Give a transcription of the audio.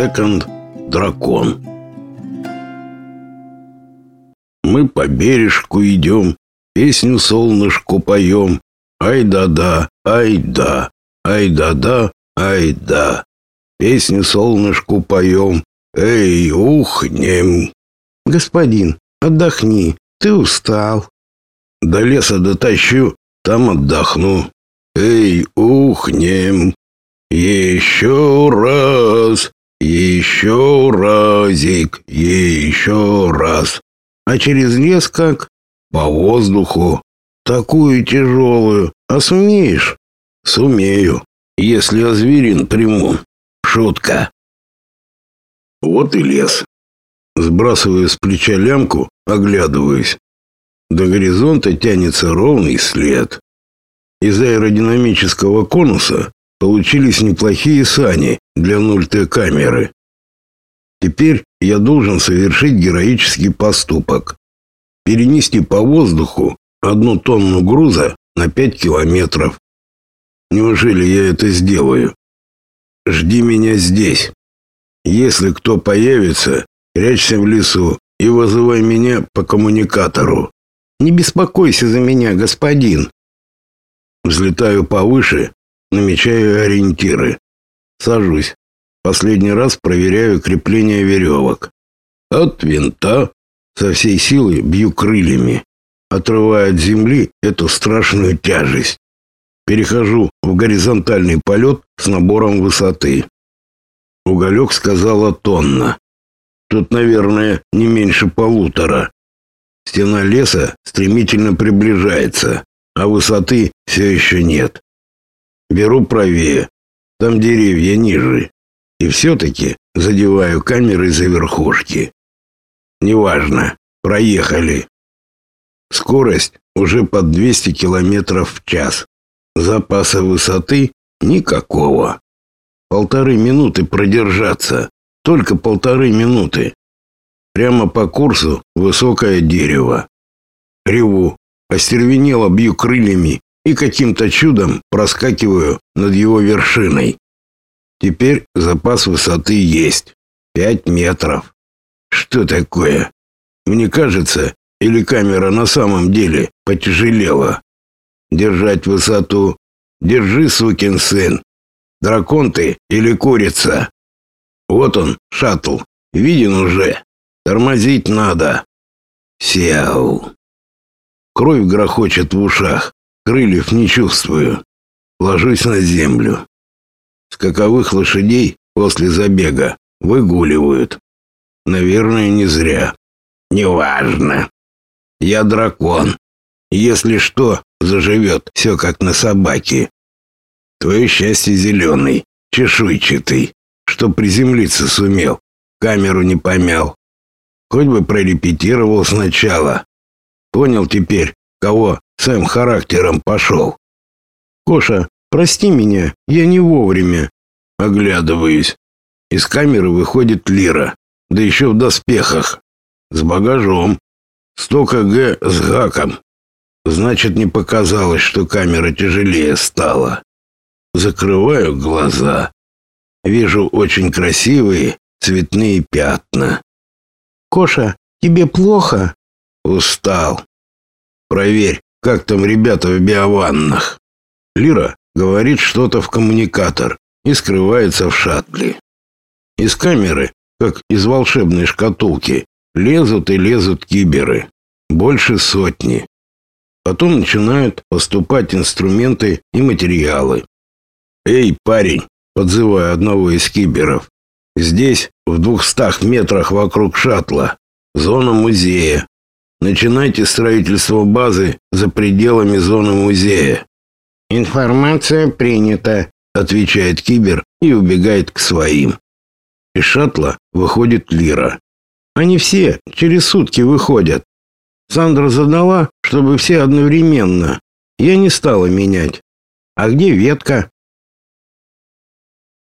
Секонд Дракон. Мы по бережку идем, песню солнышку поем. Ай-да-да, ай-да, ай-да-да, ай-да. Песню солнышку поем, эй, ухнем. Господин, отдохни, ты устал. До леса дотащу, там отдохну. Эй, ухнем. Еще раз, еще разик, еще раз. А через лес как? По воздуху. Такую тяжелую. А сумеешь? Сумею, если озверин приму. Шутка. Вот и лес. Сбрасываю с плеча лямку, оглядываюсь. До горизонта тянется ровный след. Из аэродинамического конуса получились неплохие сани для 0Т камеры. Теперь я должен совершить героический поступок. Перенести по воздуху одну тонну груза на 5 километров. Неужели я это сделаю? Жди меня здесь. Если кто появится, прячься в лесу и вызывай меня по коммуникатору. Не беспокойся за меня, господин. Взлетаю повыше намечаю ориентиры. Сажусь. Последний раз проверяю крепление веревок. От винта со всей силы бью крыльями, отрывая от земли эту страшную тяжесть. Перехожу в горизонтальный полет с набором высоты. Уголек сказала тонна. Тут, наверное, не меньше полутора. Стена леса стремительно приближается, а высоты все еще нет. Беру правее. Там деревья ниже. И все-таки задеваю камерой за верхушки. Неважно. Проехали. Скорость уже под 200 километров в час. Запаса высоты никакого. Полторы минуты продержаться. Только полторы минуты. Прямо по курсу высокое дерево. Реву, остервенело бью крыльями и каким-то чудом проскакиваю над его вершиной. Теперь запас высоты есть. Пять метров. Что такое? Мне кажется, или камера на самом деле потяжелела? Держать высоту. Держи, сукин сын. Дракон ты или курица? Вот он, шаттл. Виден уже. Тормозить надо. Сел. Кровь грохочет в ушах. Крыльев не чувствую. Ложусь на землю. Скаковых лошадей после забега выгуливают. Наверное, не зря. Неважно. Я дракон. Если что, заживет все как на собаке. Твое счастье зеленый, чешуйчатый, что приземлиться сумел, камеру не помял. Хоть бы прорепетировал сначала. Понял теперь, кого сам характером пошел. Коша, прости меня, я не вовремя. Оглядываюсь. Из камеры выходит Лира, да еще в доспехах, с багажом. 100 кг с гаком. Значит, не показалось, что камера тяжелее стала. Закрываю глаза. Вижу очень красивые цветные пятна. Коша, тебе плохо? Устал. Проверь, как там ребята в биованнах? Лира говорит что-то в коммуникатор и скрывается в шаттле. Из камеры, как из волшебной шкатулки, лезут и лезут киберы. Больше сотни. Потом начинают поступать инструменты и материалы. «Эй, парень!» — подзываю одного из киберов. «Здесь, в двухстах метрах вокруг шаттла, зона музея. Начинайте строительство базы за пределами зоны музея. Информация принята, отвечает Кибер и убегает к своим. Из шаттла выходит Лира. Они все через сутки выходят. Сандра задала, чтобы все одновременно. Я не стала менять. А где ветка?